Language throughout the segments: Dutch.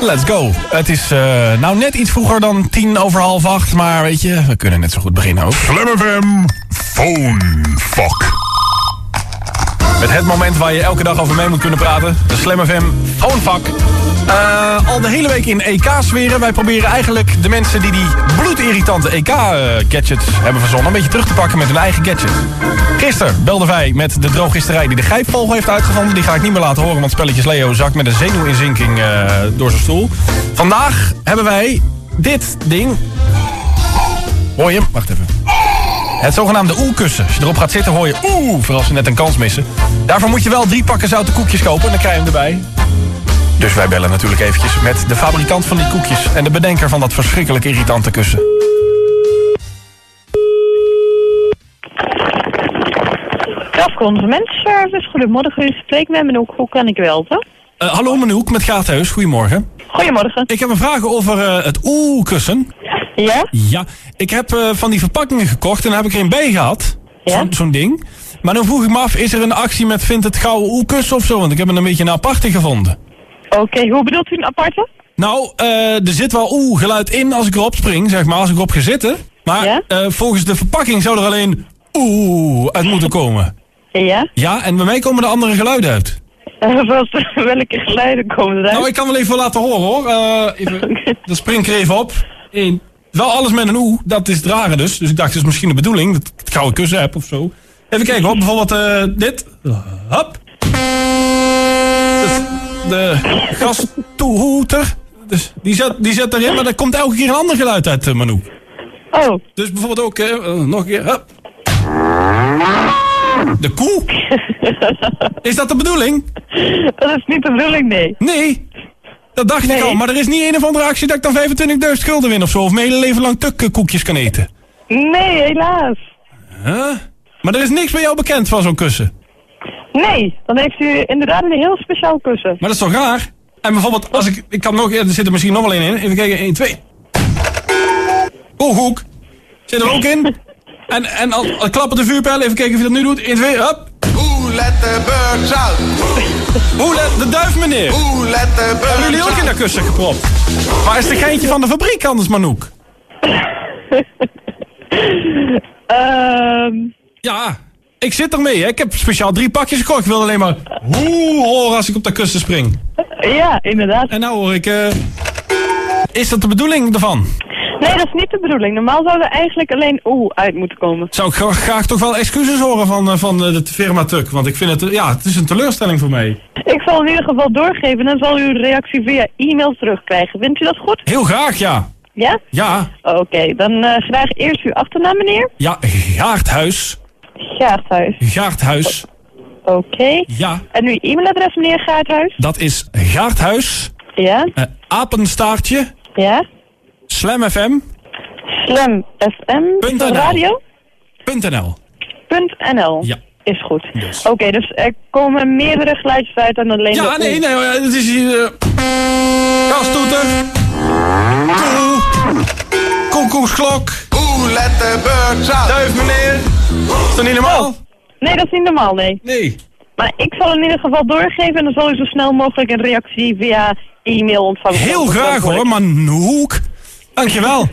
Let's go. Het is uh, nou net iets vroeger dan tien over half acht, maar weet je, we kunnen net zo goed beginnen ook. Slam FM, phone fuck. Met het moment waar je elke dag over mee moet kunnen praten. De Slam FM Phonefuck. Uh, al de hele week in EK-sferen. Wij proberen eigenlijk de mensen die die bloedirritante EK-gadgets hebben verzonnen... een beetje terug te pakken met hun eigen gadget. Gisteren belden wij met de drooggisterij die de grijpvogel heeft uitgevonden. Die ga ik niet meer laten horen, want spelletjes Leo zakt met een zenuwinzinking uh, door zijn stoel. Vandaag hebben wij dit ding. Hoor je hem? Wacht even. Het zogenaamde oeh-kussen. Als je erop gaat zitten hoor je oeh, voor als ze net een kans missen. Daarvoor moet je wel drie pakken zoute koekjes kopen en dan krijg je hem erbij. Dus wij bellen natuurlijk eventjes met de fabrikant van die koekjes... en de bedenker van dat verschrikkelijk irritante kussen. Kraf Consumentenservice, goedemorgen. U spreekt met Manouk. Hoe kan ik u helpen? Uh, hallo Manouk, met Gaathuis. Goedemorgen. Goedemorgen. Ik heb een vraag over uh, het oeh-kussen. Ja? Ja, ik heb uh, van die verpakkingen gekocht en daar heb ik er een bij gehad. Ja? Zo'n zo ding. Maar dan vroeg ik me af, is er een actie met vindt het gouden oeh-kussen of zo? Want ik heb hem een beetje een aparte gevonden. Oké, okay, hoe bedoelt u een aparte? Nou, uh, er zit wel oeh geluid in als ik erop spring, zeg maar, als ik erop ga zitten. Maar ja? uh, volgens de verpakking zou er alleen oeh uit moeten komen. Ja? Ja, en bij mij komen er andere geluiden uit. Uh, welke geluiden komen eruit? Nou, ik kan wel even laten horen hoor. Even, dan spring ik er even op. Eén. Wel alles met een oeh, dat is het rare dus. Dus ik dacht, het is misschien de bedoeling dat ik het gouden kussen heb of zo. Even kijken hoor, bijvoorbeeld uh, dit. Hop. Dus de gastoehoeter. Dus die zet, die zet erin, maar er komt elke keer een ander geluid uit, uh, Manu. Oh. Dus bijvoorbeeld ook, uh, nog een keer. Hup. De koe? Is dat de bedoeling? Dat is niet de bedoeling, nee. Nee? Dat dacht nee. ik al, maar er is niet een of andere actie dat ik dan 25.000 gulden win of zo. Of mijn hele leven lang tukkoekjes kan eten. Nee, helaas. Huh? Maar er is niks bij jou bekend van zo'n kussen? Nee, dan heeft u inderdaad een heel speciaal kussen. Maar dat is toch raar? En bijvoorbeeld, als ik, ik kan nog, er zit er misschien nog wel één in. Even kijken, 1, 2. Oeh, hoek. Zit er ook in. En, en al, al klappen de vuurpijl, even kijken of je dat nu doet. 1, 2, hop. Oeh, let the birds out. Oeh, let de duif meneer. Oeh, let birds Hebben jullie ook in dat kussen gepropt? Waar is de geintje van de fabriek anders, Manouk? Ehm... Ja, ik zit ermee. Hè. Ik heb speciaal drie pakjes gekocht. Ik wil alleen maar hoe horen als ik op dat kussen spring. Ja, inderdaad. En nou hoor ik... Uh, is dat de bedoeling ervan? Nee, dat is niet de bedoeling. Normaal zou er eigenlijk alleen oeh uit moeten komen. Zou ik graag toch wel excuses horen van, van de firma Tuk. Want ik vind het... Ja, het is een teleurstelling voor mij. Ik zal in ieder geval doorgeven. Dan zal u reactie via e-mail terugkrijgen. Vindt u dat goed? Heel graag, ja. Ja? Ja. Oké, okay, dan uh, graag eerst uw achternaam, meneer. Ja, Gaarthuis. Gaarthuis. Gaarthuis. Oké. Okay. Ja. En uw e-mailadres, meneer Gaarthuis? Dat is Gaarthuis. Ja. Uh, apenstaartje. Ja. Slam FM. Slam FM. .nl. Radio? .nl. .nl. Ja. Is goed. Yes. Oké, okay, dus er komen meerdere geluidjes uit dan alleen Ja, de nee, nee, het is hier... Uh, gastoeter. Koe. Koekoeksklok. Oeh, let the birds out. Duif, meneer. Is dat niet normaal? Oh. Nee, dat is niet normaal, nee. Nee. Maar ik zal in ieder geval doorgeven en dan zal u zo snel mogelijk een reactie via e-mail ontvangen. Heel graag hoor, maar Noek. Dankjewel.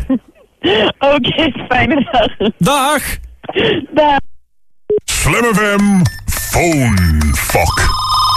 Oké, okay, fijne dag. Dag. Dag. Slam FM, phone fuck.